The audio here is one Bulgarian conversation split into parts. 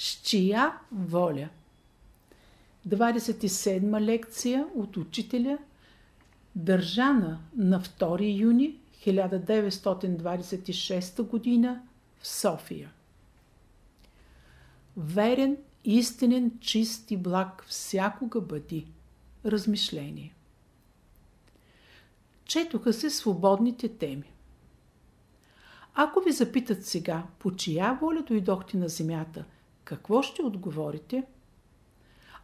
С чия воля? 27 лекция от учителя, държана на 2 юни 1926 г. в София. Верен, истинен, чист и благ всякога бъди. Размишление. Четоха се свободните теми. Ако ви запитат сега, по чия воля дойдохте на земята, какво ще отговорите?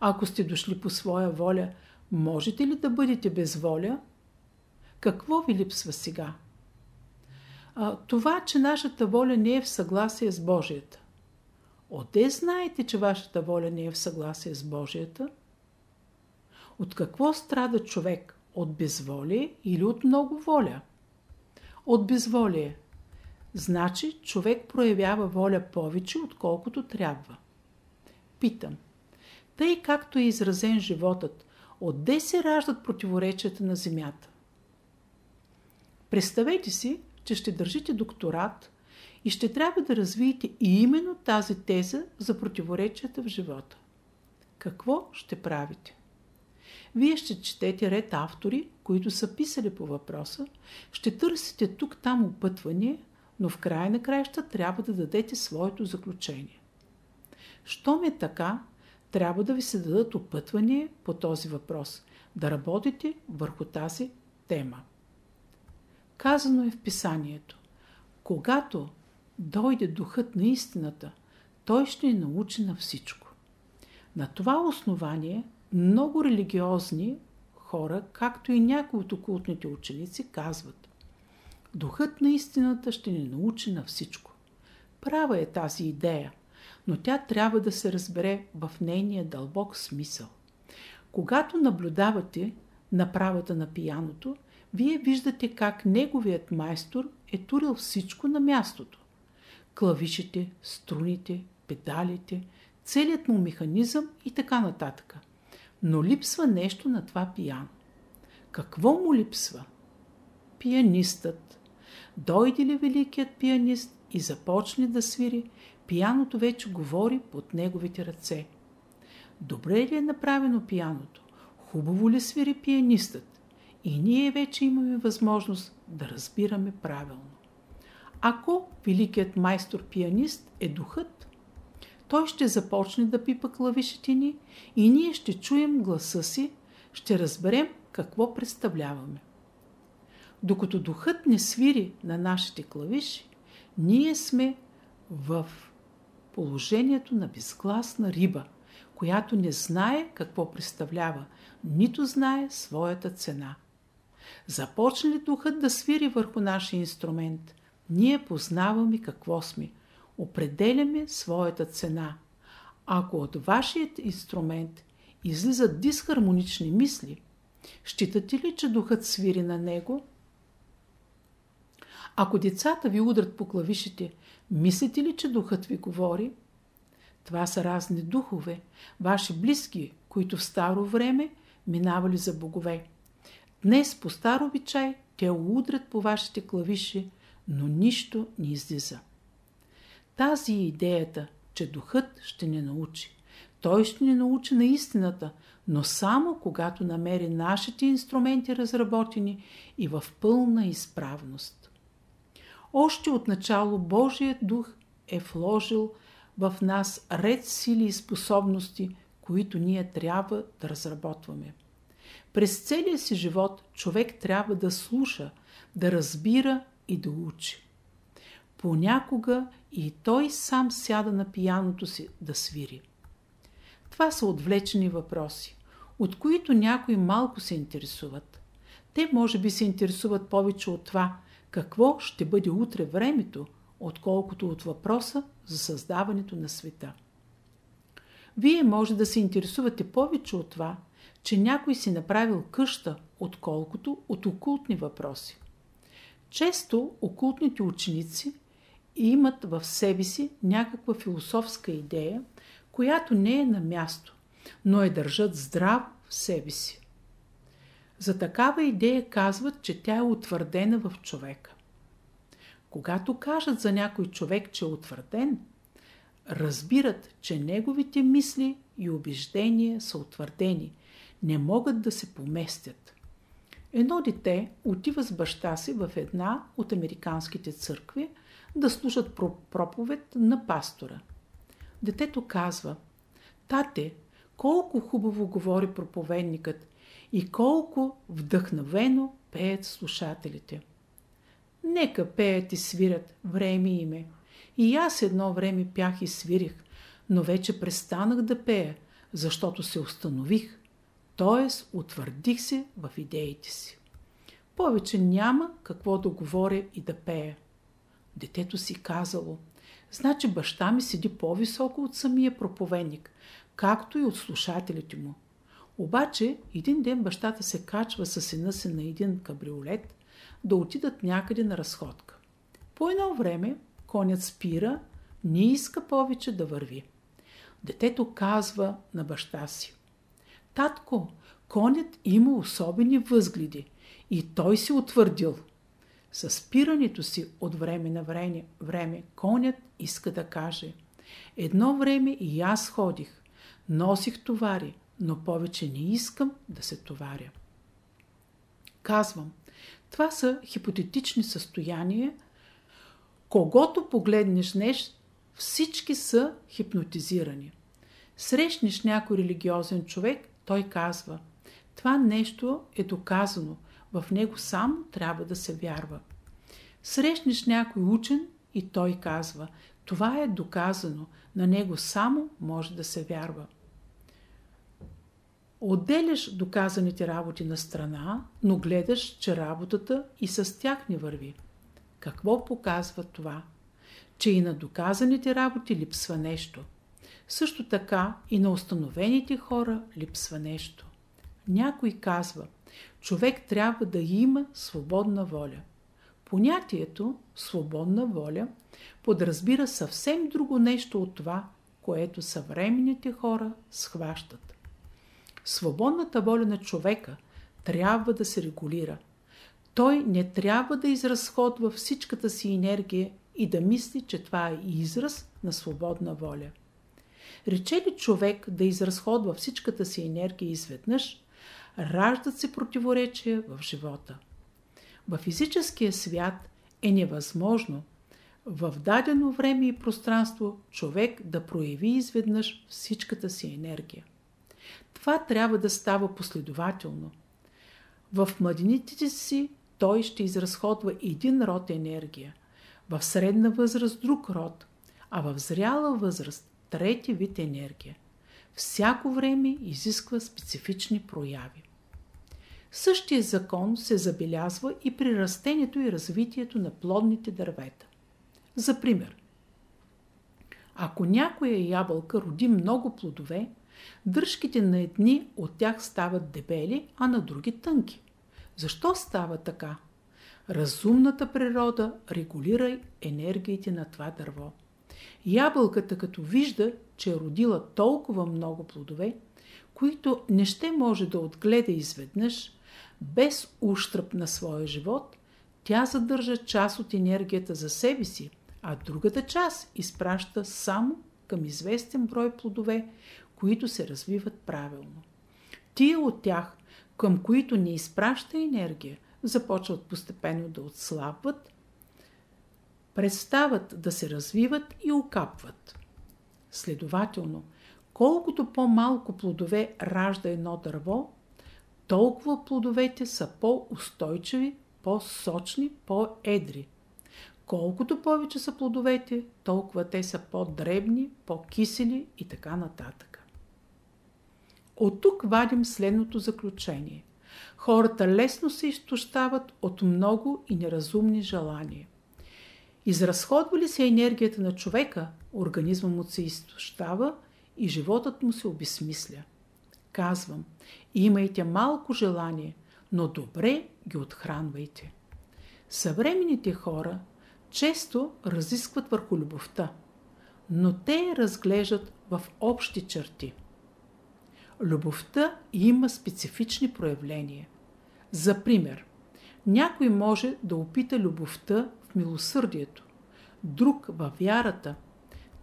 Ако сте дошли по своя воля, можете ли да бъдете без воля? Какво ви липсва сега? А, това, че нашата воля не е в съгласие с Божията. Оде знаете, че вашата воля не е в съгласие с Божията? От какво страда човек? От безволие или от много воля? От безволие. Значи човек проявява воля повече, отколкото трябва. Питам. Тъй както е изразен животът, отде се раждат противоречията на Земята? Представете си, че ще държите докторат и ще трябва да развиете и именно тази теза за противоречията в живота. Какво ще правите? Вие ще четете ред автори, които са писали по въпроса, ще търсите тук-там опътване, но в края на краища трябва да дадете своето заключение. Щом е така, трябва да ви се дадат опътвания по този въпрос, да работите върху тази тема. Казано е в писанието. Когато дойде духът на истината, той ще ни научи на всичко. На това основание много религиозни хора, както и някои от окултните ученици, казват Духът на истината ще ни научи на всичко. Права е тази идея, но тя трябва да се разбере в нейния дълбок смисъл. Когато наблюдавате направата на пияното, вие виждате как неговият майстор е турил всичко на мястото. Клавишите, струните, педалите, целият му механизъм и така нататък. Но липсва нещо на това пияно. Какво му липсва? Пианистът. Дойде ли великият пианист и започне да свири, пияното вече говори под неговите ръце. Добре ли е направено пияното? Хубаво ли свири пианистът? И ние вече имаме възможност да разбираме правилно. Ако великият майстор-пианист е духът, той ще започне да пипа клавишите ни и ние ще чуем гласа си, ще разберем какво представляваме. Докато духът не свири на нашите клавиши, ние сме в положението на безгласна риба, която не знае какво представлява, нито знае своята цена. Започне ли духът да свири върху нашия инструмент, ние познаваме какво сме, определяме своята цена. Ако от вашият инструмент излизат дисхармонични мисли, считате ли, че духът свири на него? Ако децата ви удрят по клавишите, мислите ли, че духът ви говори? Това са разни духове, ваши близки, които в старо време минавали за богове. Днес по стар обичай те удрят по вашите клавиши, но нищо не излиза. Тази е идеята, че духът ще ни научи. Той ще ни научи на истината, но само когато намери нашите инструменти разработени и в пълна изправност. Още от начало Божият дух е вложил в нас ред сили и способности, които ние трябва да разработваме. През целия си живот човек трябва да слуша, да разбира и да учи. Понякога и той сам сяда на пияното си да свири. Това са отвлечени въпроси, от които някои малко се интересуват. Те може би се интересуват повече от това, какво ще бъде утре времето, отколкото от въпроса за създаването на света. Вие може да се интересувате повече от това, че някой си направил къща, отколкото от окултни въпроси. Често окултните ученици имат в себе си някаква философска идея, която не е на място, но е държат здрав в себе си. За такава идея казват, че тя е утвърдена в човека. Когато кажат за някой човек, че е утвърден, разбират, че неговите мисли и убеждения са утвърдени, не могат да се поместят. Едно дете отива с баща си в една от американските църкви да слушат проповед на пастора. Детето казва, тате, колко хубаво говори проповедникът и колко вдъхновено пеят слушателите. Нека пеят и свирят, време име. И аз едно време пях и свирих, но вече престанах да пея, защото се установих, т.е. утвърдих се в идеите си. Повече няма какво да говоря и да пея. Детето си казало, значи баща ми седи по-високо от самия проповедник, както и от слушателите му. Обаче един ден бащата се качва със сина си на един кабриолет да отидат някъде на разходка. По едно време конят спира, не иска повече да върви. Детето казва на баща си. Татко, конят има особени възгледи и той си утвърдил. С спирането си от време на време, време конят иска да каже. Едно време и аз ходих, носих товари, но повече не искам да се товаря. Казвам, това са хипотетични състояния. Когато погледнеш днес, всички са хипнотизирани. Срещнеш някой религиозен човек, той казва, това нещо е доказано, в него само трябва да се вярва. Срещнеш някой учен и той казва, това е доказано, на него само може да се вярва. Отделяш доказаните работи на страна, но гледаш, че работата и с тях не върви. Какво показва това? Че и на доказаните работи липсва нещо. Също така и на установените хора липсва нещо. Някой казва, човек трябва да има свободна воля. Понятието свободна воля подразбира съвсем друго нещо от това, което съвременните хора схващат. Свободната воля на човека трябва да се регулира. Той не трябва да изразходва всичката си енергия и да мисли, че това е израз на свободна воля. Рече ли човек да изразходва всичката си енергия изведнъж, раждат се противоречия в живота. В физическия свят е невъзможно в дадено време и пространство човек да прояви изведнъж всичката си енергия. Това трябва да става последователно. В младените си той ще изразходва един род енергия, в средна възраст друг род, а в зряла възраст трети вид енергия. Всяко време изисква специфични прояви. Същия закон се забелязва и при растението и развитието на плодните дървета. За пример, ако някоя ябълка роди много плодове, Дръжките на едни от тях стават дебели, а на други тънки. Защо става така? Разумната природа регулира енергиите на това дърво. Ябълката като вижда, че е родила толкова много плодове, които не ще може да отгледа изведнъж, без уштръп на своя живот, тя задържа част от енергията за себе си, а другата част изпраща само към известен брой плодове, които се развиват правилно. Тия от тях, към които не изпраща енергия, започват постепенно да отслабват, престават да се развиват и окапват. Следователно, колкото по-малко плодове ражда едно дърво, толкова плодовете са по-устойчиви, по-сочни, по-едри. Колкото повече са плодовете, толкова те са по-дребни, по-кисели и така нататък. От тук вадим следното заключение. Хората лесно се изтощават от много и неразумни желания. Изразходва ли се енергията на човека, организма му се изтощава и животът му се обесмисля. Казвам, имайте малко желание, но добре ги отхранвайте. Съвременните хора често разискват върху любовта, но те разглеждат в общи черти – Любовта има специфични проявления. За пример, някой може да опита любовта в милосърдието, друг във вярата,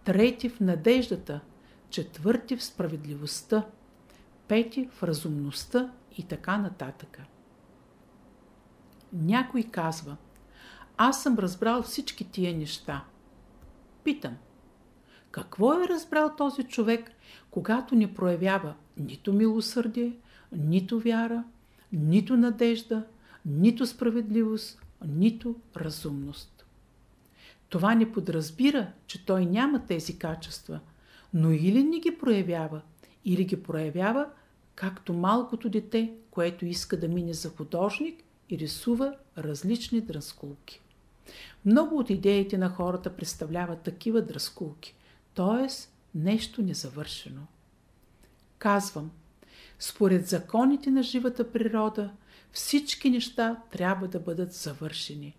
трети в надеждата, четвърти в справедливостта, пети в разумността и така нататък. Някой казва, аз съм разбрал всички тия неща. Питам, какво е разбрал този човек, когато не проявява нито милосърдие, нито вяра, нито надежда, нито справедливост, нито разумност? Това не подразбира, че той няма тези качества, но или не ги проявява, или ги проявява както малкото дете, което иска да мине за художник и рисува различни дръскулки. Много от идеите на хората представляват такива дръскулки, т.е. нещо незавършено. Казвам, според законите на живата природа, всички неща трябва да бъдат завършени.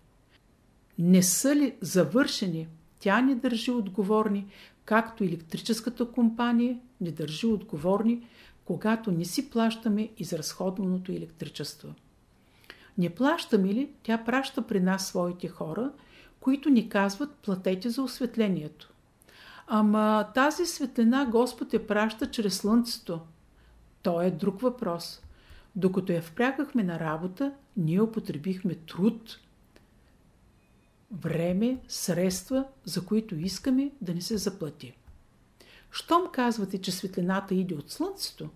Не са ли завършени, тя не държи отговорни, както електрическата компания не държи отговорни, когато не си плащаме изразходваното електричество. Не плащаме ли, тя праща при нас своите хора, които ни казват платете за осветлението. Ама тази светлина Господ я праща чрез слънцето. То е друг въпрос. Докато я впрягахме на работа, ние употребихме труд, време, средства, за които искаме да не се заплати. Щом казвате, че светлината иде от слънцето,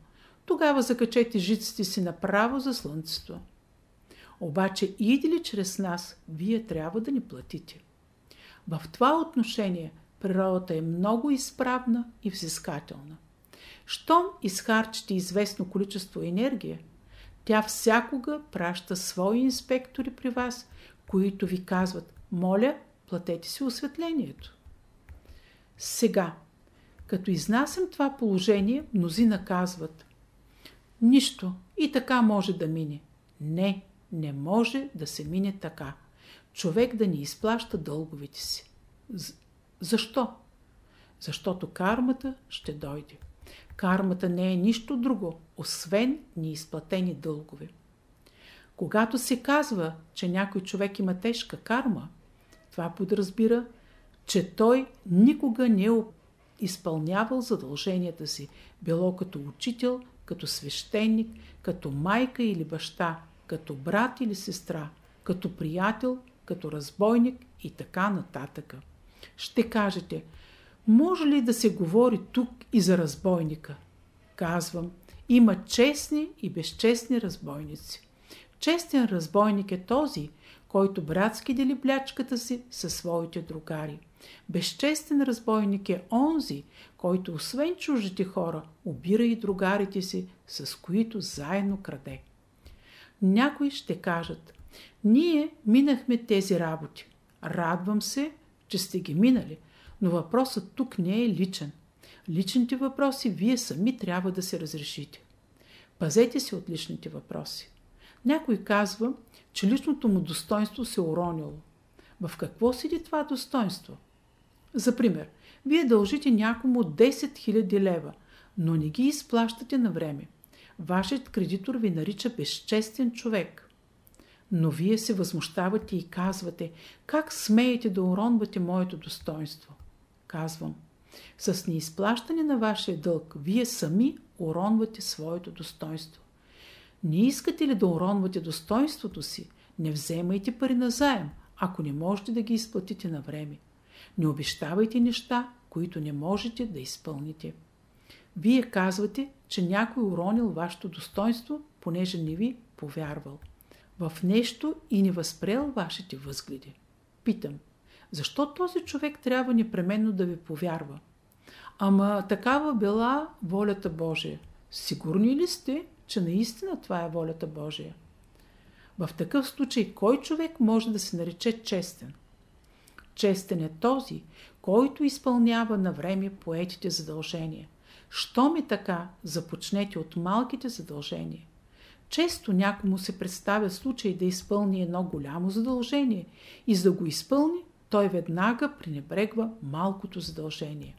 тогава закачете жиците си направо за слънцето. Обаче иде ли чрез нас, вие трябва да ни платите. В това отношение природата е много изправна и взискателна. Щом изхарчите известно количество енергия, тя всякога праща свои инспектори при вас, които ви казват моля, платете си осветлението. Сега, като изнасям това положение, мнози наказват. Нищо, и така може да мине. Не, не може да се мине така. Човек да не изплаща дълговите си. Защо? Защото кармата ще дойде. Кармата не е нищо друго, освен неизплатени дългове. Когато се казва, че някой човек има тежка карма, това подразбира, че той никога не е изпълнявал задълженията си, било като учител, като свещеник, като майка или баща, като брат или сестра, като приятел, като разбойник и така нататък. Ще кажете, може ли да се говори тук и за разбойника? Казвам, има честни и безчестни разбойници. Честен разбойник е този, който братски дели блячката си със своите другари. Безчестен разбойник е онзи, който освен чужите хора, обира и другарите си, с които заедно краде. Някои ще кажат, ние минахме тези работи. Радвам се, че сте ги минали, но въпросът тук не е личен. Личните въпроси вие сами трябва да се разрешите. Пазете се от личните въпроси. Някой казва, че личното му достоинство се уронило. В какво седи това достоинство? За пример, вие дължите някому 10 000 лева, но не ги изплащате на време. Вашият кредитор ви нарича безчестен човек. Но вие се възмущавате и казвате, как смеете да уронвате моето достоинство? Казвам, с неизплащане на вашия дълг, вие сами уронвате своето достоинство. Не искате ли да уронвате достоинството си? Не вземайте пари на заем, ако не можете да ги изплатите на време. Не обещавайте неща, които не можете да изпълните. Вие казвате, че някой уронил вашето достоинство, понеже не ви повярвал. В нещо и не възпрел вашите възгледи. Питам, защо този човек трябва непременно да ви повярва? Ама такава била волята Божия. Сигурни ли сте, че наистина това е волята Божия. В такъв случай кой човек може да се нарече честен? Честен е този, който изпълнява на време поетите задължения. Що ми така, започнете от малките задължения. Често някому се представя случай да изпълни едно голямо задължение и за да го изпълни, той веднага пренебрегва малкото задължение.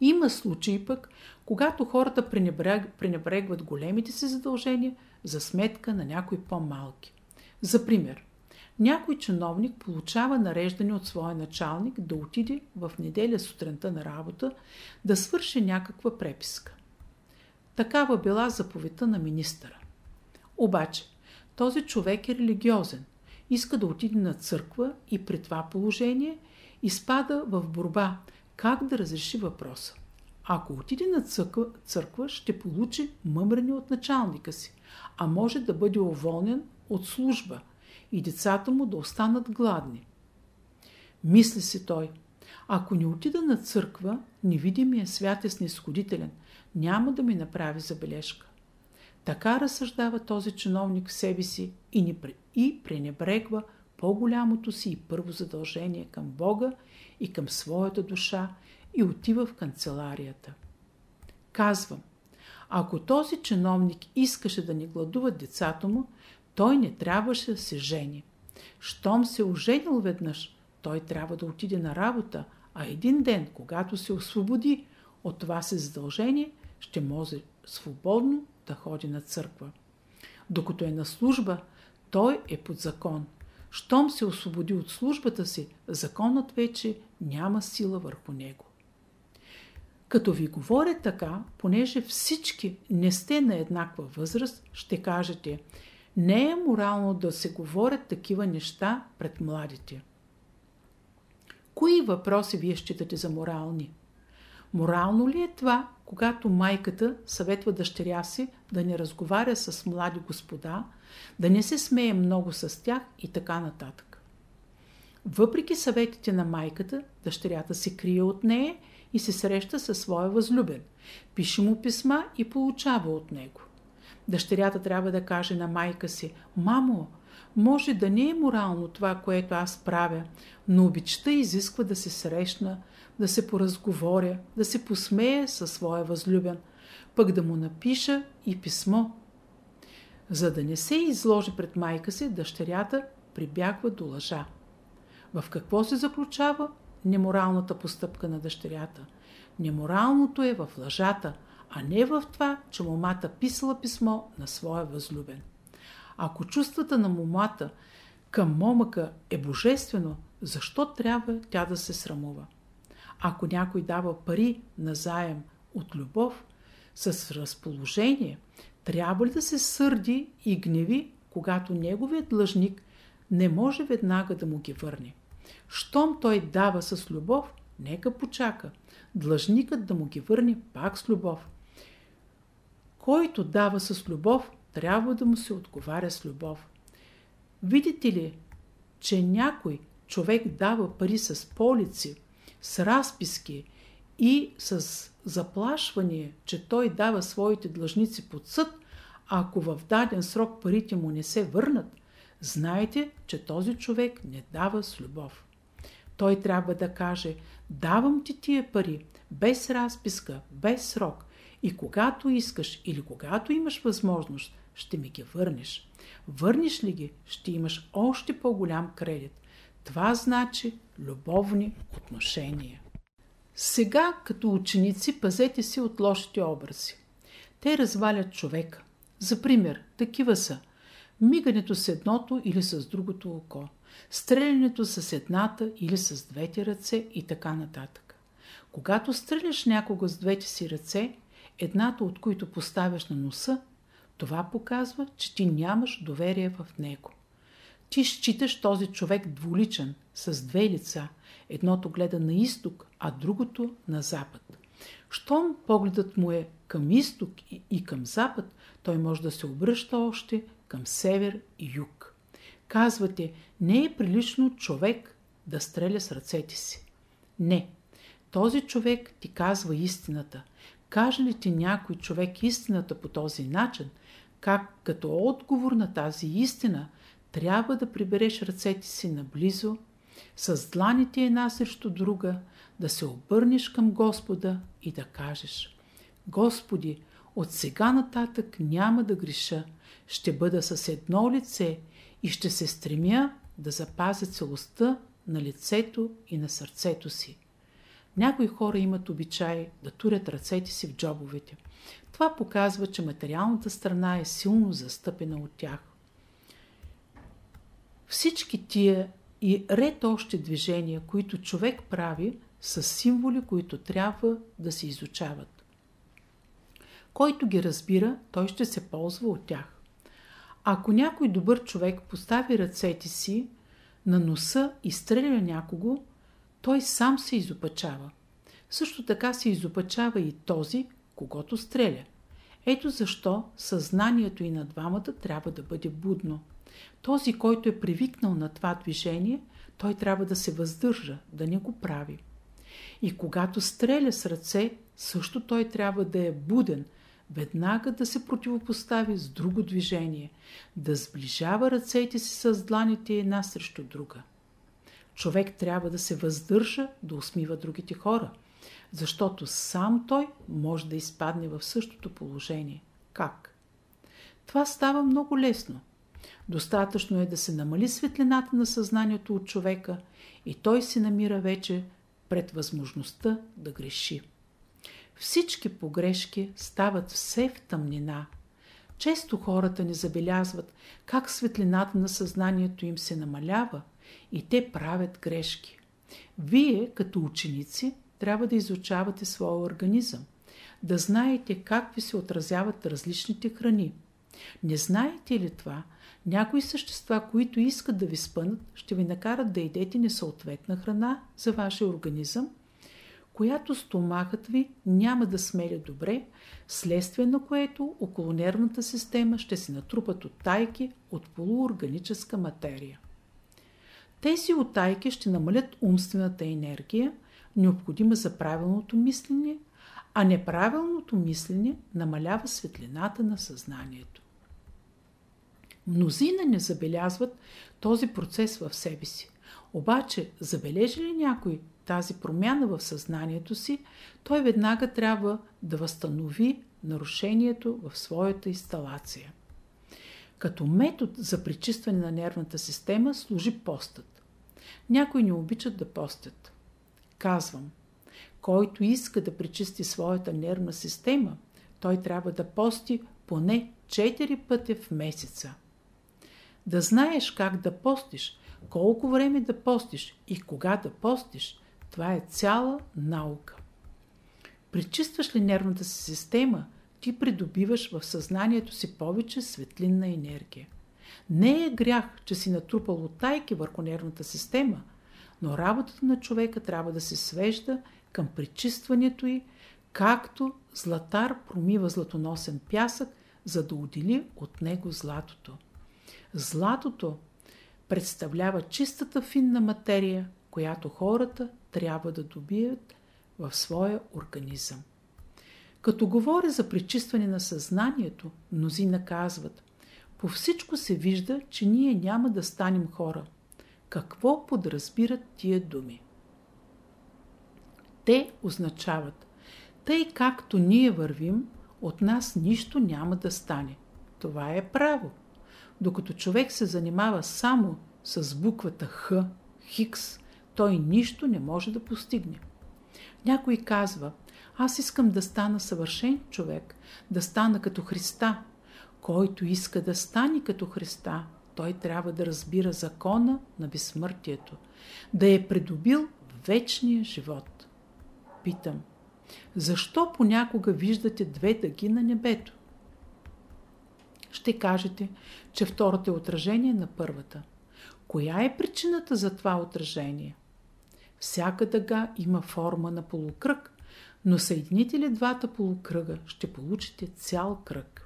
Има случаи пък, когато хората пренебрег, пренебрегват големите си задължения за сметка на някои по-малки. За пример, Някой чиновник получава нареждане от своя началник да отиде в неделя сутринта на работа да свърши някаква преписка. Такава била заповедта на министъра. Обаче, този човек е религиозен, иска да отиде на църква и при това положение изпада в борба как да разреши въпроса. Ако отиде на църква, ще получи мъмрене от началника си, а може да бъде уволнен от служба и децата му да останат гладни. Мисли си той, ако не отида на църква, невидимия свят е снисходителен, няма да ми направи забележка. Така разсъждава този чиновник в себе си и, не, и пренебрегва по-голямото си и първо задължение към Бога и към своята душа и отива в канцеларията. Казвам, ако този чиновник искаше да не гладуват децата му, той не трябваше да се жени. Щом се оженил веднъж, той трябва да отиде на работа, а един ден, когато се освободи от това си задължение, ще може свободно да ходи на църква. Докато е на служба, той е под закон. Щом се освободи от службата си, законът вече няма сила върху него. Като ви говоря така, понеже всички не сте на еднаква възраст, ще кажете, не е морално да се говорят такива неща пред младите. Кои въпроси вие считате за морални? Морално ли е това, когато майката съветва дъщеря си да не разговаря с млади господа, да не се смее много с тях и така нататък? Въпреки съветите на майката, дъщерята се крие от нея и се среща със своя възлюбен. Пише му писма и получава от него. Дъщерята трябва да каже на майка си, «Мамо, може да не е морално това, което аз правя, но обичта изисква да се срещна, да се поразговоря, да се посмее със своя възлюбен, пък да му напиша и писмо. За да не се изложи пред майка си, дъщерята прибягва до лъжа. В какво се заключава неморалната постъпка на дъщерята? Неморалното е в лъжата, а не в това, че момата писала писмо на своя възлюбен. Ако чувствата на момата към момъка е божествено, защо трябва тя да се срамува? Ако някой дава пари на заем от любов, с разположение, трябва ли да се сърди и гневи, когато неговият длъжник не може веднага да му ги върне? Щом той дава с любов, нека почака. Длъжникът да му ги върне пак с любов. Който дава с любов, трябва да му се отговаря с любов. Видите ли, че някой човек дава пари с полици, с разписки и с заплашване, че той дава своите длъжници под съд, ако в даден срок парите му не се върнат, знайте, че този човек не дава с любов. Той трябва да каже, давам ти тия пари, без разписка, без срок, и когато искаш или когато имаш възможност, ще ми ги върнеш. Върнеш ли ги, ще имаш още по-голям кредит. Това значи любовни отношения. Сега, като ученици, пазете си от лошите образи. Те развалят човека. За пример, такива са мигането с едното или с другото око, стрелянето с едната или с двете ръце и така нататък. Когато стреляш някого с двете си ръце, едната от които поставяш на носа, това показва, че ти нямаш доверие в него. Ти считаш този човек двуличен, с две лица. Едното гледа на изток, а другото на запад. Щом погледът му е към изток и към запад, той може да се обръща още към север и юг. Казвате, не е прилично човек да стреля с ръцете си. Не, този човек ти казва истината. Каже ли ти някой човек истината по този начин, как като отговор на тази истина трябва да прибереш ръцете си наблизо, с дланите една срещу друга, да се обърнеш към Господа и да кажеш Господи, от сега нататък няма да греша, ще бъда с едно лице и ще се стремя да запазя целостта на лицето и на сърцето си. Някои хора имат обичай да турят ръцете си в джобовете. Това показва, че материалната страна е силно застъпена от тях. Всички тия и ред още движения, които човек прави, са символи, които трябва да се изучават. Който ги разбира, той ще се ползва от тях. Ако някой добър човек постави ръцете си на носа и стреля някого, той сам се изопачава. Също така се изопачава и този, когато стреля. Ето защо съзнанието и на двамата трябва да бъде будно. Този, който е привикнал на това движение, той трябва да се въздържа, да не го прави. И когато стреля с ръце, също той трябва да е буден, веднага да се противопостави с друго движение, да сближава ръцете си с дланите една срещу друга. Човек трябва да се въздържа да усмива другите хора, защото сам той може да изпадне в същото положение. Как? Това става много лесно. Достатъчно е да се намали светлината на съзнанието от човека и той се намира вече пред възможността да греши. Всички погрешки стават все в тъмнина. Често хората не забелязват как светлината на съзнанието им се намалява и те правят грешки. Вие, като ученици, трябва да изучавате своя организъм, да знаете как ви се отразяват различните храни. Не знаете ли това, някои същества, които искат да ви спънат, ще ви накарат да идете несъответна храна за вашия организъм, която стомахът ви няма да смеля добре, следствие на което около нервната система ще се натрупат оттайки от полуорганическа материя. Тези оттайки ще намалят умствената енергия, необходима за правилното мислене, а неправилното мислене намалява светлината на съзнанието. Мнозина не забелязват този процес в себе си. Обаче, забележи ли някой тази промяна в съзнанието си, той веднага трябва да възстанови нарушението в своята инсталация. Като метод за причистване на нервната система служи постът. Някои не обичат да постят. Казвам, който иска да причисти своята нервна система, той трябва да пости поне 4 пъти в месеца. Да знаеш как да постиш, колко време да постиш и кога да постиш, това е цяла наука. Причистваш ли нервната си система, ти придобиваш в съзнанието си повече светлинна енергия. Не е грях, че си натрупал тайки върху нервната система, но работата на човека трябва да се свежда към причистването й, както златар промива златоносен пясък, за да отдели от него златото. Златото представлява чистата финна материя, която хората трябва да добият в своя организъм. Като говоря за причистване на съзнанието, мнози наказват. По всичко се вижда, че ние няма да станем хора. Какво подразбират тия думи? Те означават, тъй както ние вървим, от нас нищо няма да стане. Това е право. Докато човек се занимава само с буквата Х, Хикс, той нищо не може да постигне. Някой казва, аз искам да стана съвършен човек, да стана като Христа. Който иска да стане като Христа, той трябва да разбира закона на безсмъртието, да е придобил вечния живот. Питам, защо понякога виждате две дъги на небето? Ще кажете, че втората е отражение на първата. Коя е причината за това отражение? Всяка дъга има форма на полукръг, но съедините ли двата полукръга, ще получите цял кръг.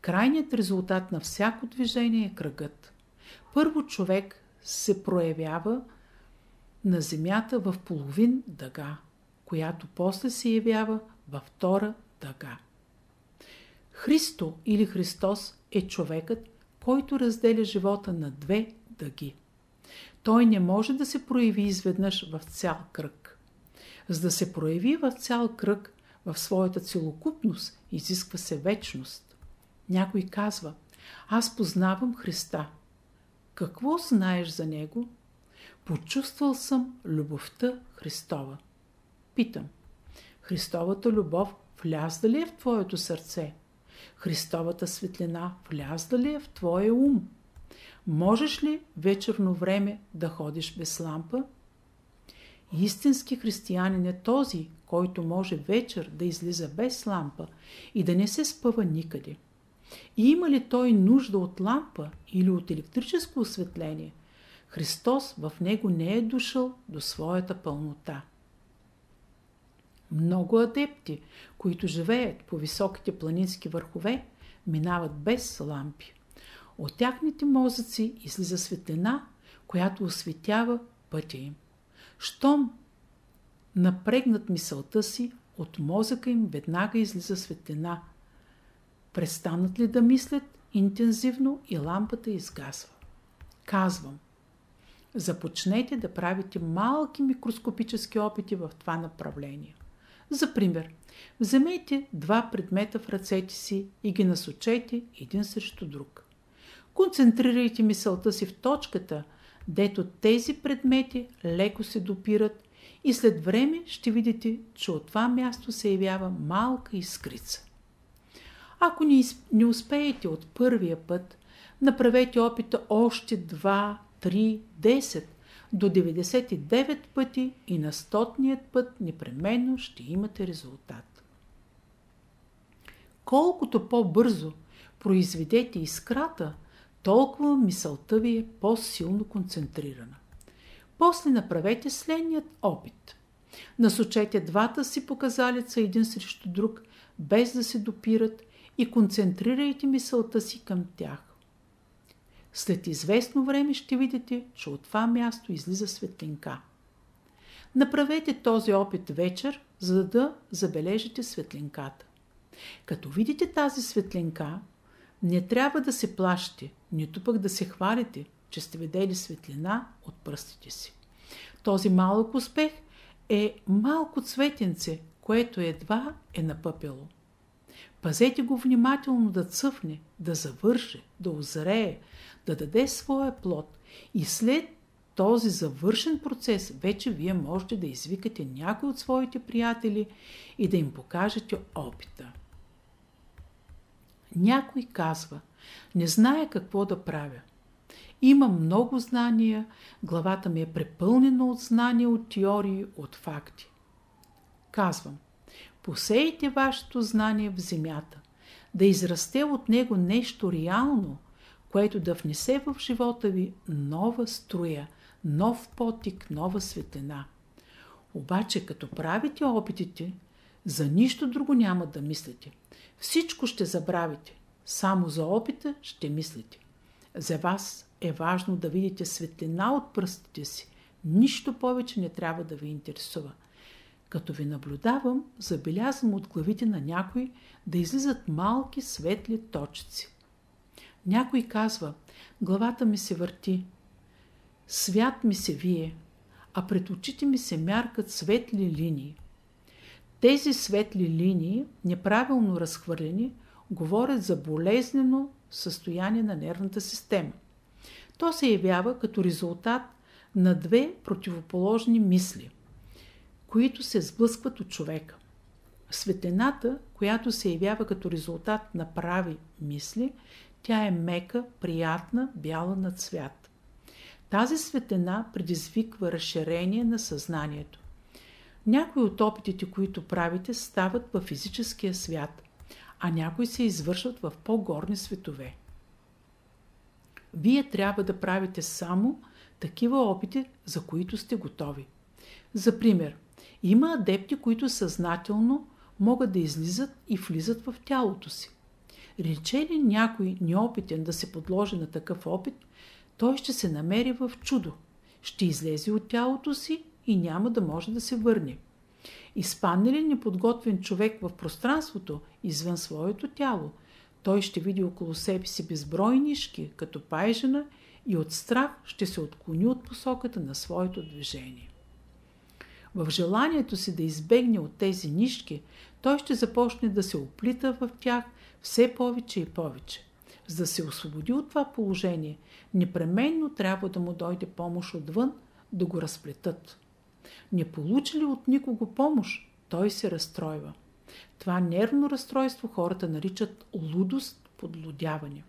Крайният резултат на всяко движение е кръгът. Първо човек се проявява на земята в половин дъга, която после се явява във втора дъга. Христо или Христос е човекът, който разделя живота на две дъги. Той не може да се прояви изведнъж в цял кръг. За да се прояви в цял кръг, в своята целокупност, изисква се вечност. Някой казва, аз познавам Христа. Какво знаеш за Него? Почувствал съм любовта Христова. Питам, Христовата любов влязда ли е в твоето сърце? Христовата светлина влязда ли е в твоя ум? Можеш ли вечерно време да ходиш без лампа? Истински християнин е този, който може вечер да излиза без лампа и да не се спъва никъде. И има ли той нужда от лампа или от електрическо осветление, Христос в него не е дошъл до своята пълнота. Много адепти, които живеят по високите планински върхове, минават без лампи. От тяхните мозъци излиза светлина, която осветява пътя им. Щом напрегнат мисълта си, от мозъка им веднага излиза светлина. Престанат ли да мислят интензивно и лампата изгасва. Казвам, започнете да правите малки микроскопически опити в това направление. За пример, вземете два предмета в ръцете си и ги насочете един срещу друг. Концентрирайте мисълта си в точката, дето тези предмети леко се допират и след време ще видите, че от това място се явява малка искрица. Ако не, успеете от първия път, направете опита още 2, 3, 10 до 99 пъти и на стотният път непременно ще имате резултат. Колкото по-бързо произведете искрата, толкова мисълта ви е по-силно концентрирана. После направете следният опит. Насочете двата си показалица един срещу друг, без да се допират и концентрирайте мисълта си към тях. След известно време ще видите, че от това място излиза светлинка. Направете този опит вечер, за да забележите светлинката. Като видите тази светлинка, не трябва да се плашите, нито пък да се хвалите, че сте видели светлина от пръстите си. Този малък успех е малко цветенце, което едва е напъпело. Пазете го внимателно да цъфне, да завърши, да озрее, да даде своя плод и след този завършен процес вече вие можете да извикате някой от своите приятели и да им покажете опита. Някой казва, не зная какво да правя. Има много знания, главата ми е препълнена от знания, от теории, от факти. Казвам, посейте вашето знание в земята, да израсте от него нещо реално, което да внесе в живота ви нова струя, нов потик, нова светлина. Обаче, като правите опитите, за нищо друго няма да мислите. Всичко ще забравите. Само за опита ще мислите. За вас е важно да видите светлина от пръстите си. Нищо повече не трябва да ви интересува. Като ви наблюдавам, забелязвам от главите на някой да излизат малки светли точици. Някой казва, главата ми се върти, свят ми се вие, а пред очите ми се мяркат светли линии. Тези светли линии, неправилно разхвърлени, говорят за болезнено състояние на нервната система. То се явява като резултат на две противоположни мисли, които се сблъскват от човека. Светлината, която се явява като резултат на прави мисли, тя е мека, приятна, бяла на цвят. Тази светлина предизвиква разширение на съзнанието. Някои от опитите, които правите, стават във физическия свят, а някои се извършват в по-горни светове. Вие трябва да правите само такива опити, за които сте готови. За пример, има адепти, които съзнателно могат да излизат и влизат в тялото си. Рече ли някой неопитен да се подложи на такъв опит, той ще се намери в чудо. Ще излезе от тялото си и няма да може да се върне. Изпадне ли неподготвен човек в пространството, извън своето тяло, той ще види около себе си безброй нишки, като пайжена и от страх ще се отклони от посоката на своето движение. В желанието си да избегне от тези нишки, той ще започне да се оплита в тях все повече и повече. За да се освободи от това положение, непременно трябва да му дойде помощ отвън да го разплетат. Не получи ли от никого помощ, той се разстройва. Това нервно разстройство хората наричат лудост, подлудяване.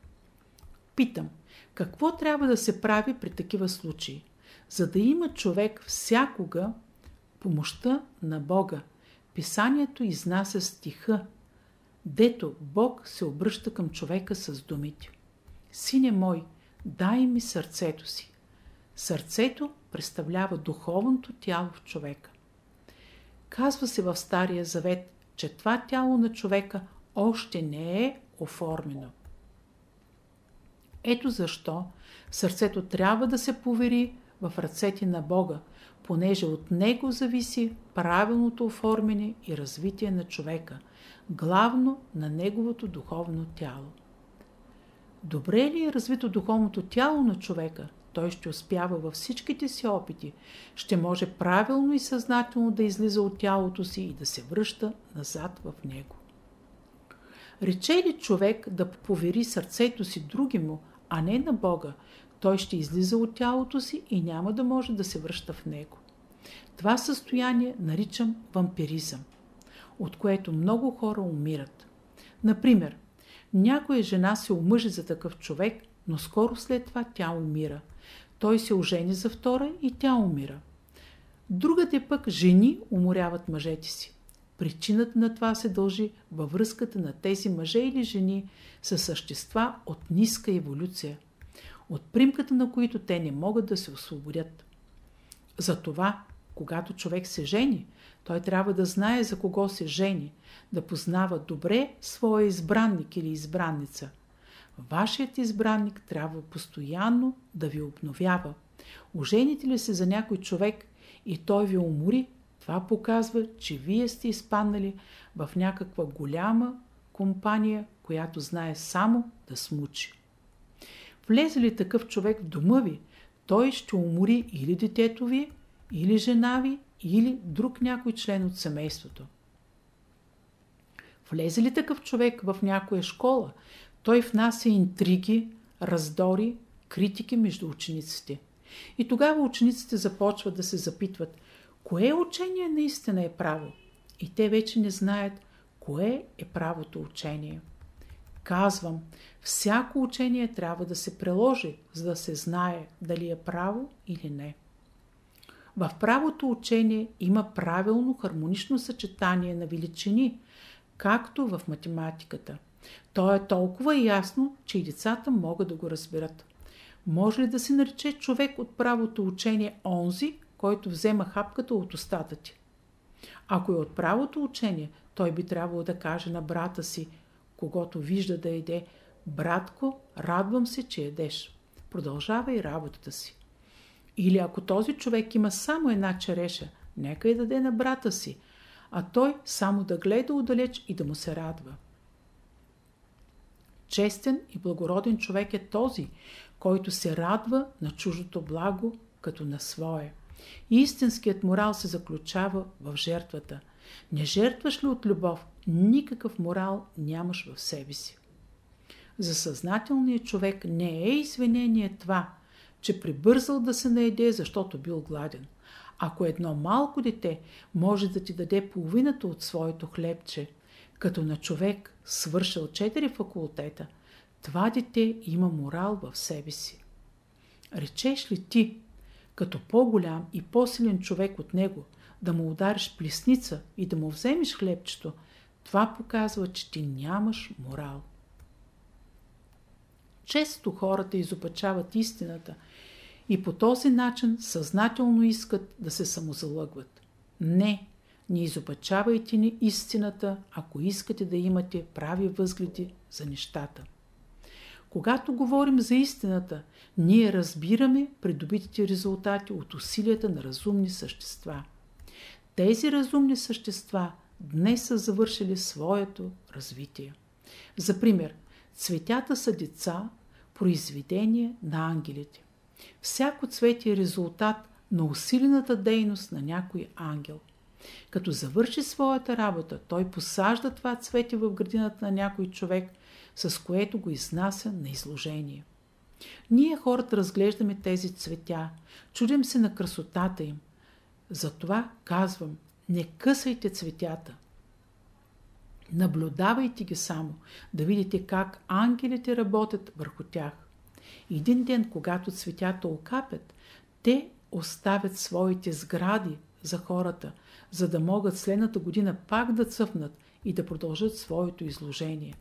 Питам, какво трябва да се прави при такива случаи? За да има човек всякога помощта на Бога. Писанието изнася стиха, дето Бог се обръща към човека с думите. Сине мой, дай ми сърцето си. Сърцето представлява духовното тяло в човека. Казва се в Стария Завет, че това тяло на човека още не е оформено. Ето защо сърцето трябва да се повери в ръцете на Бога, понеже от него зависи правилното оформяне и развитие на човека, главно на неговото духовно тяло. Добре ли е развито духовното тяло на човека, той ще успява във всичките си опити, ще може правилно и съзнателно да излиза от тялото си и да се връща назад в него. Рече ли човек да повери сърцето си други му, а не на Бога, той ще излиза от тялото си и няма да може да се връща в него. Това състояние наричам вампиризъм, от което много хора умират. Например, някоя жена се омъжи за такъв човек, но скоро след това тя умира. Той се ожени за втора и тя умира. Другите пък жени уморяват мъжете си. Причината на това се дължи във връзката на тези мъже или жени с същества от ниска еволюция, от примката на които те не могат да се освободят. Затова, когато човек се жени, той трябва да знае за кого се жени, да познава добре своя избранник или избранница. Вашият избранник трябва постоянно да ви обновява. Ожените ли се за някой човек и той ви умори, това показва, че вие сте изпаднали в някаква голяма компания, която знае само да смучи. Влезе ли такъв човек в дома ви, той ще умори или детето ви, или жена ви, или друг някой член от семейството. Влезе ли такъв човек в някоя школа, той внася интриги, раздори, критики между учениците. И тогава учениците започват да се запитват, кое учение наистина е право? И те вече не знаят, кое е правото учение. Казвам, всяко учение трябва да се приложи, за да се знае дали е право или не. В правото учение има правилно хармонично съчетание на величини, както в математиката. То е толкова ясно, че и децата могат да го разберат. Може ли да се нарече човек от правото учение онзи, който взема хапката от устата ти? Ако е от правото учение, той би трябвало да каже на брата си, когато вижда да еде, братко, радвам се, че едеш. Продължавай работата си. Или ако този човек има само една череша, нека я даде на брата си, а той само да гледа отдалеч и да му се радва. Честен и благороден човек е този, който се радва на чуждото благо като на свое. Истинският морал се заключава в жертвата. Не жертваш ли от любов, никакъв морал нямаш в себе си. За съзнателния човек не е извинение това, че прибързал да се наеде, защото бил гладен. Ако едно малко дете може да ти даде половината от своето хлебче, като на човек свършил четири факултета, това дете има морал в себе си. Речеш ли ти, като по-голям и по-силен човек от него, да му удариш плесница и да му вземеш хлебчето, това показва, че ти нямаш морал. Често хората изопачават истината и по този начин съзнателно искат да се самозалъгват. Не, не изопачавайте ни истината, ако искате да имате прави възгледи за нещата. Когато говорим за истината, ние разбираме придобитите резултати от усилията на разумни същества. Тези разумни същества днес са завършили своето развитие. За пример, цветята са деца, произведение на ангелите. Всяко цвете е резултат на усилената дейност на някой ангел. Като завърши своята работа, той посажда това цвете в градината на някой човек, с което го изнася на изложение. Ние хората разглеждаме тези цветя, чудим се на красотата им. Затова казвам, не късайте цветята. Наблюдавайте ги само, да видите как ангелите работят върху тях. Един ден, когато цветята окапят, те оставят своите сгради за хората, за да могат следната година пак да цъфнат и да продължат своето изложение.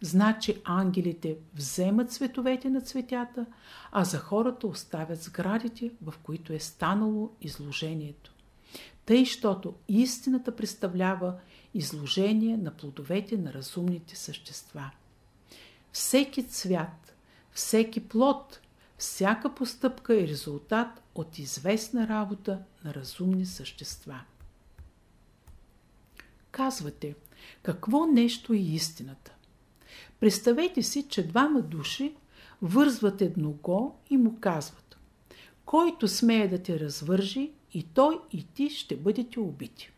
Значи ангелите вземат цветовете на цветята, а за хората оставят сградите, в които е станало изложението. Тъй, щото истината представлява изложение на плодовете на разумните същества. Всеки цвят, всеки плод, всяка постъпка е резултат от известна работа на разумни същества. Казвате, какво нещо е истината? Представете си, че двама души вързват едного и му казват Който смее да те развържи, и той и ти ще бъдете убити.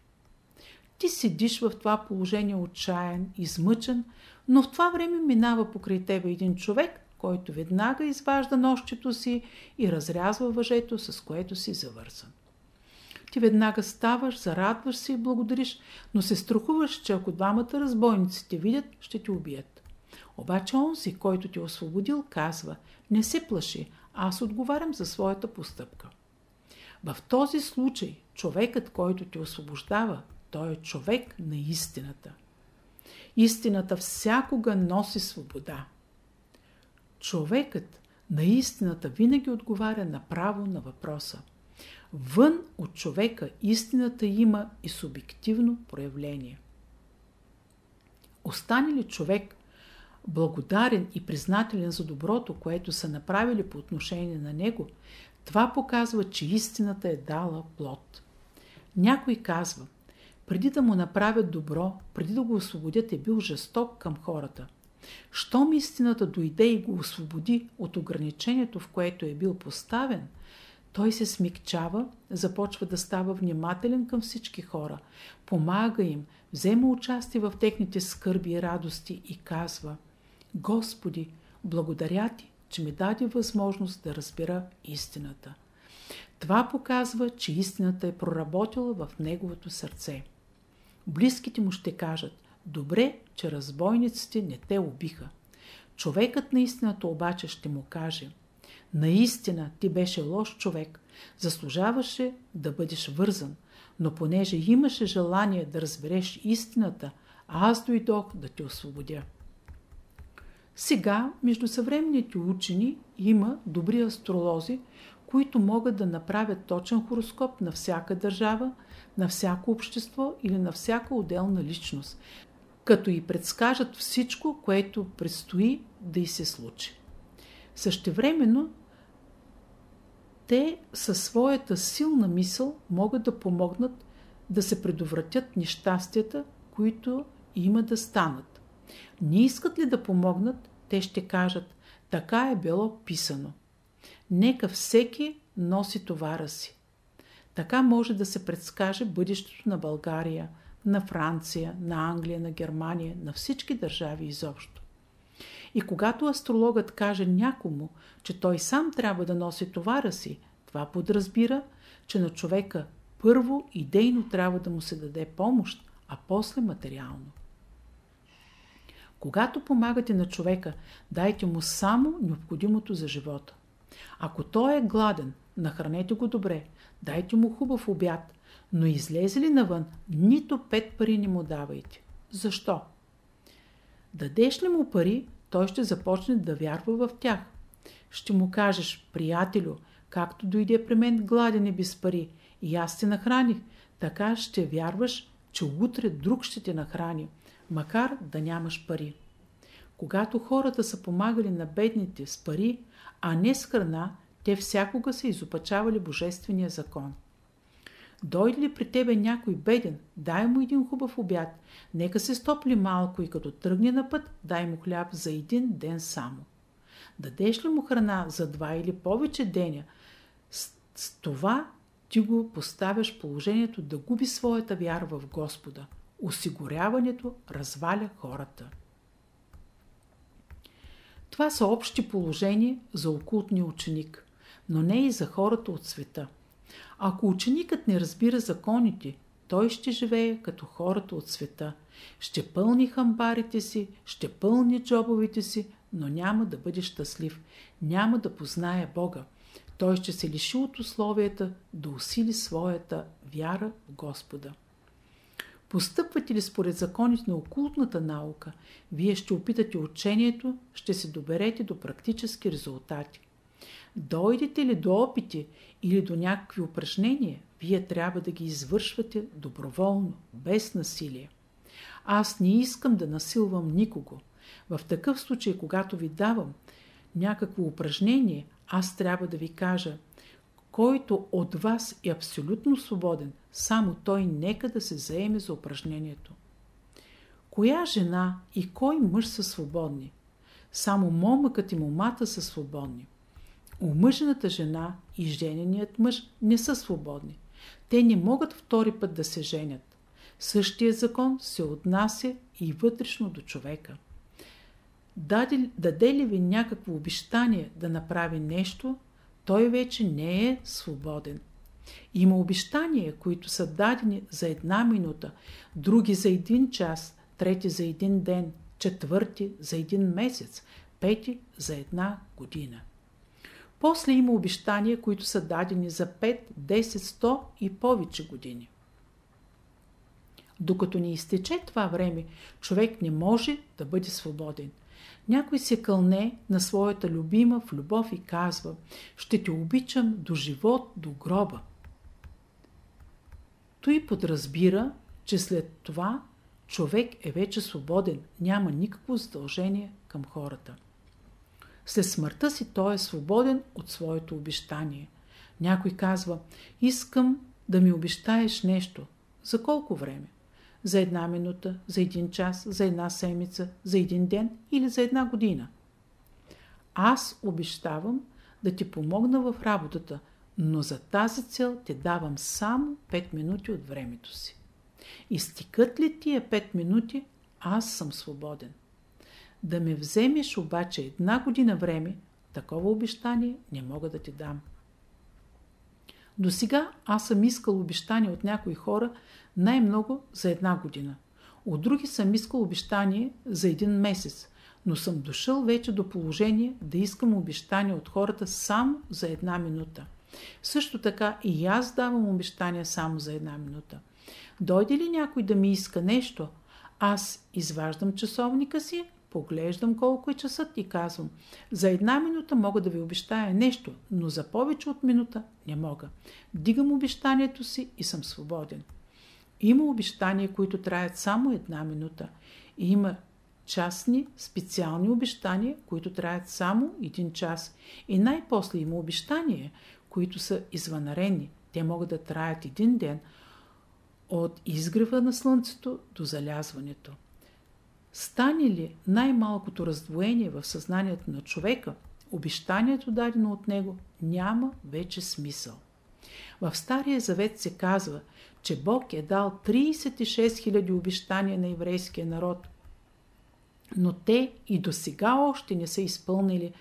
Ти седиш в това положение отчаян, измъчен, но в това време минава покрай тебе един човек, който веднага изважда нощчето си и разрязва въжето, с което си завързан. Ти веднага ставаш, зарадваш се и благодариш, но се страхуваш, че ако двамата разбойници те видят, ще те убият. Обаче онзи, който те освободил, казва, не се плаши, аз отговарям за своята постъпка. В този случай човекът, който те освобождава, той е човек на истината. Истината всякога носи свобода. Човекът на истината винаги отговаря направо на въпроса. Вън от човека истината има и субективно проявление. Остане ли човек благодарен и признателен за доброто, което са направили по отношение на него, това показва, че истината е дала плод. Някой казва, преди да му направят добро, преди да го освободят, е бил жесток към хората. Щом истината дойде и го освободи от ограничението, в което е бил поставен, той се смикчава, започва да става внимателен към всички хора, помага им, взема участие в техните скърби и радости и казва Господи, благодаря Ти, че ми даде възможност да разбера истината. Това показва, че истината е проработила в неговото сърце. Близките му ще кажат, добре, че разбойниците не те убиха. Човекът на истината обаче ще му каже, наистина ти беше лош човек, заслужаваше да бъдеш вързан, но понеже имаше желание да разбереш истината, аз дойдох да те освободя. Сега между съвременните учени има добри астролози, които могат да направят точен хороскоп на всяка държава, на всяко общество или на всяка отделна личност, като и предскажат всичко, което предстои да й се случи. Същевременно, те със своята силна мисъл могат да помогнат да се предотвратят нещастията, които има да станат. Не искат ли да помогнат, те ще кажат, така е било писано. Нека всеки носи товара си. Така може да се предскаже бъдещето на България, на Франция, на Англия, на Германия, на всички държави изобщо. И когато астрологът каже някому, че той сам трябва да носи товара си, това подразбира, че на човека първо идейно трябва да му се даде помощ, а после материално. Когато помагате на човека, дайте му само необходимото за живота. Ако той е гладен, нахранете го добре, дайте му хубав обяд, но излезе ли навън, нито пет пари не му давайте. Защо? Дадеш ли му пари, той ще започне да вярва в тях. Ще му кажеш, приятелю, както дойде при мен гладен и без пари, и аз те нахраних, така ще вярваш, че утре друг ще те нахрани, макар да нямаш пари. Когато хората са помагали на бедните с пари, а не с храна, те всякога са изопачавали Божествения закон. Дойде ли при тебе някой беден, дай му един хубав обяд, нека се стопли малко и като тръгне на път, дай му хляб за един ден само. Дадеш ли му храна за два или повече деня, с, с това ти го поставяш положението да губи своята вяра в Господа. Осигуряването разваля хората. Това са общи положения за окултния ученик, но не и за хората от света. Ако ученикът не разбира законите, той ще живее като хората от света. Ще пълни хамбарите си, ще пълни джобовете си, но няма да бъде щастлив, няма да познае Бога. Той ще се лиши от условията да усили своята вяра в Господа. Постъпвате ли според законите на окултната наука, вие ще опитате учението, ще се доберете до практически резултати. Дойдете ли до опити или до някакви упражнения, вие трябва да ги извършвате доброволно, без насилие. Аз не искам да насилвам никого. В такъв случай, когато ви давам някакво упражнение, аз трябва да ви кажа, който от вас е абсолютно свободен, само той нека да се заеме за упражнението. Коя жена и кой мъж са свободни? Само момъкът и момата са свободни. Омъжената жена и жененият мъж не са свободни. Те не могат втори път да се женят. Същия закон се отнася и вътрешно до човека. Даде, ли ви някакво обещание да направи нещо, той вече не е свободен. Има обещания, които са дадени за една минута, други за един час, трети за един ден, четвърти за един месец, пети за една година. После има обещания, които са дадени за 5, 10, 100 и повече години. Докато не изтече това време, човек не може да бъде свободен. Някой се кълне на своята любима в любов и казва «Ще те обичам до живот, до гроба». Той подразбира, че след това човек е вече свободен, няма никакво задължение към хората. След смъртта си той е свободен от своето обещание. Някой казва, искам да ми обещаеш нещо. За колко време? За една минута, за един час, за една седмица, за един ден или за една година? Аз обещавам да ти помогна в работата, но за тази цел те давам само 5 минути от времето си. Изтикат ли тия 5 минути, аз съм свободен. Да ме вземеш обаче една година време, такова обещание не мога да ти дам. До сега аз съм искал обещание от някои хора най-много за една година. От други съм искал обещание за един месец, но съм дошъл вече до положение да искам обещание от хората само за една минута. Също така и аз давам обещания само за една минута. Дойде ли някой да ми иска нещо, аз изваждам часовника си, Поглеждам колко е часът и казвам, за една минута мога да ви обещая нещо, но за повече от минута не мога. Дигам обещанието си и съм свободен. Има обещания, които траят само една минута. И има частни, специални обещания, които траят само един час. И най-после има обещания, които са извънарени. Те могат да траят един ден от изгрева на слънцето до залязването. Стане ли най-малкото раздвоение в съзнанието на човека, обещанието дадено от него няма вече смисъл. В Стария Завет се казва, че Бог е дал 36 000 обещания на еврейския народ, но те и до сега още не са изпълнили,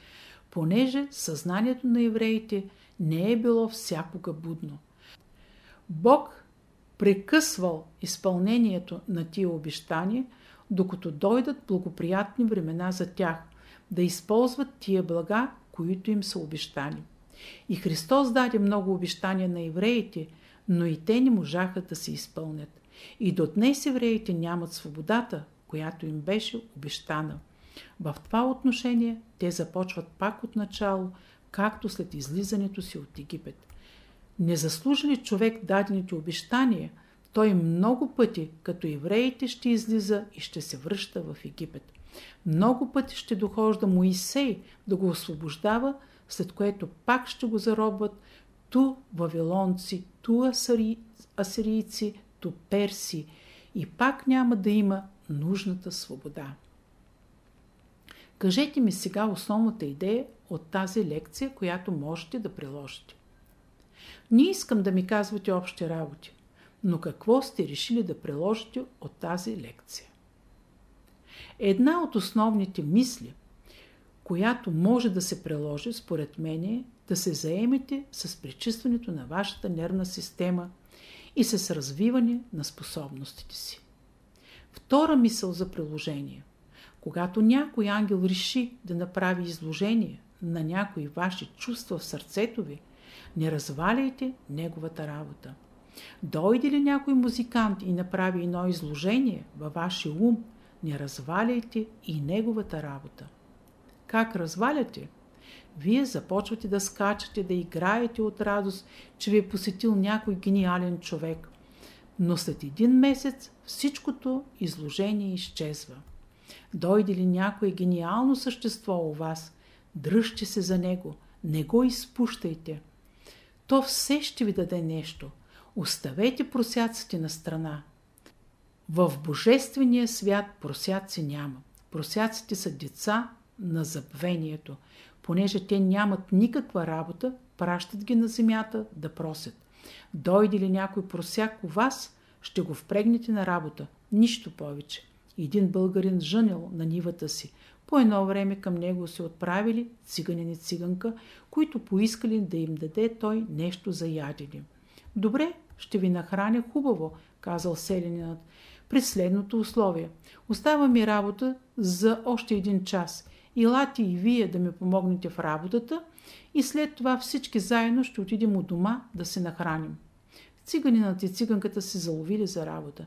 понеже съзнанието на евреите не е било всякога будно. Бог прекъсвал изпълнението на тия обещания – докато дойдат благоприятни времена за тях, да използват тия блага, които им са обещани. И Христос даде много обещания на евреите, но и те не можаха да се изпълнят. И до днес евреите нямат свободата, която им беше обещана. В това отношение те започват пак от начало, както след излизането си от Египет. Не заслужи ли човек дадените обещания – той много пъти, като евреите, ще излиза и ще се връща в Египет. Много пъти ще дохожда Моисей да го освобождава, след което пак ще го заробват ту вавилонци, ту асари, асирийци, ту перси и пак няма да има нужната свобода. Кажете ми сега основната идея от тази лекция, която можете да приложите. Не искам да ми казвате общи работи. Но какво сте решили да приложите от тази лекция? Една от основните мисли, която може да се приложи, според мен е да се заемете с пречистването на вашата нервна система и с развиване на способностите си. Втора мисъл за приложение. Когато някой ангел реши да направи изложение на някои ваши чувства в сърцето ви, не разваляйте неговата работа. Дойде ли някой музикант и направи едно изложение във вашия ум, не разваляйте и неговата работа. Как разваляте? Вие започвате да скачате, да играете от радост, че ви е посетил някой гениален човек. Но след един месец всичкото изложение изчезва. Дойде ли някое гениално същество у вас, дръжте се за него, не го изпущайте. То все ще ви даде нещо. Оставете просяците на страна. В Божествения свят просяци няма. Просяците са деца на забвението. Понеже те нямат никаква работа, пращат ги на земята да просят. Дойде ли някой просяк у вас, ще го впрегнете на работа. Нищо повече. Един българин жънел на нивата си. По едно време към него се отправили циганин и циганка, които поискали да им даде той нещо за ядене. Добре, ще ви нахраня хубаво, казал селянинът, при следното условие. Остава ми работа за още един час. Илате и вие да ми помогнете в работата и след това всички заедно ще отидем у дома да се нахраним. Циганинът и циганката се заловили за работа.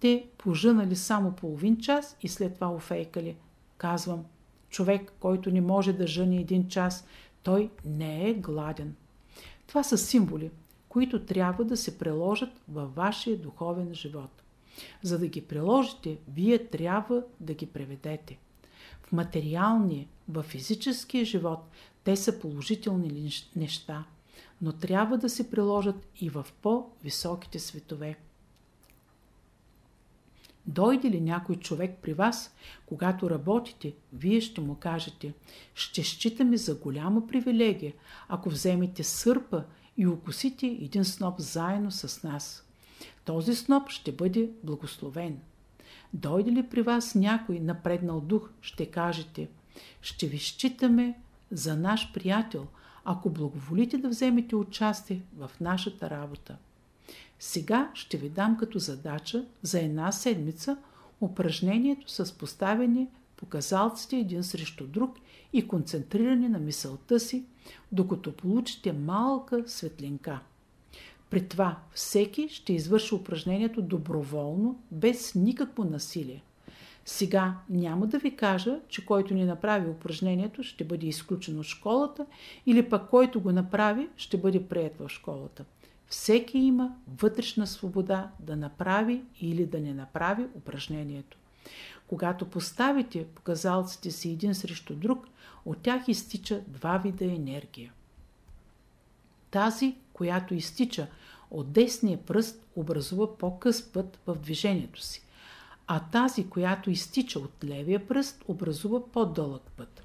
Те пожънали само половин час и след това офейкали. Казвам, човек, който не може да жъни един час, той не е гладен. Това са символи, които трябва да се приложат във вашия духовен живот. За да ги приложите, вие трябва да ги преведете. В материалния, в физическия живот те са положителни неща, но трябва да се приложат и в по-високите светове. Дойде ли някой човек при вас, когато работите, вие ще му кажете, ще считаме за голяма привилегия, ако вземете сърпа и укусите един сноп заедно с нас. Този сноп ще бъде благословен. Дойде ли при вас някой напреднал дух, ще кажете, ще ви считаме за наш приятел, ако благоволите да вземете участие в нашата работа. Сега ще ви дам като задача за една седмица упражнението с поставяне показалците един срещу друг и концентриране на мисълта си, докато получите малка светлинка. При това всеки ще извърши упражнението доброволно, без никакво насилие. Сега няма да ви кажа, че който ни направи упражнението ще бъде изключен от школата или пък който го направи ще бъде прият в школата. Всеки има вътрешна свобода да направи или да не направи упражнението. Когато поставите показалците си един срещу друг, от тях изтича два вида енергия. Тази, която изтича от десния пръст, образува по-къс път в движението си, а тази, която изтича от левия пръст, образува по-дълъг път.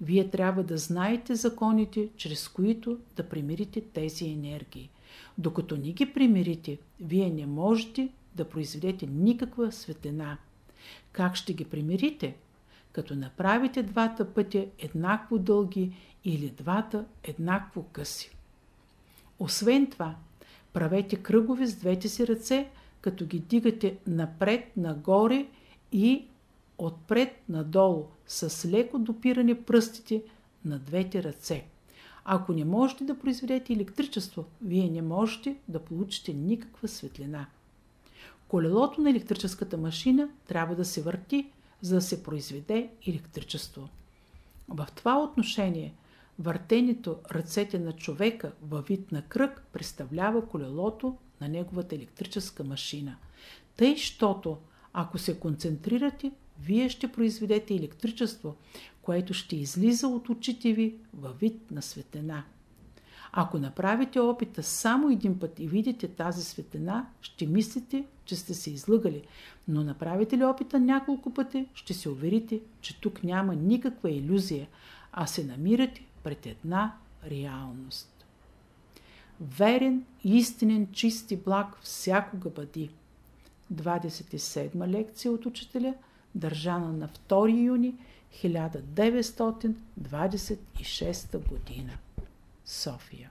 Вие трябва да знаете законите, чрез които да примирите тези енергии. Докато не ги примирите, вие не можете да произведете никаква светлина. Как ще ги примирите? Като направите двата пътя еднакво дълги или двата еднакво къси. Освен това, правете кръгове с двете си ръце, като ги дигате напред, нагоре и отпред надолу, с леко допиране пръстите на двете ръце. Ако не можете да произведете електричество, вие не можете да получите никаква светлина. Колелото на електрическата машина трябва да се върти, за да се произведе електричество. В това отношение въртенето ръцете на човека във вид на кръг представлява колелото на неговата електрическа машина. Тъй, щото ако се концентрирате, вие ще произведете електричество, което ще излиза от очите ви във вид на светлина. Ако направите опита само един път и видите тази светлина, ще мислите, че сте се излъгали, но направите ли опита няколко пъти, ще се уверите, че тук няма никаква иллюзия, а се намирате пред една реалност. Верен, истинен, чист и благ всякога бъди. 27 лекция от учителя, държана на 2 юни 1926 година. София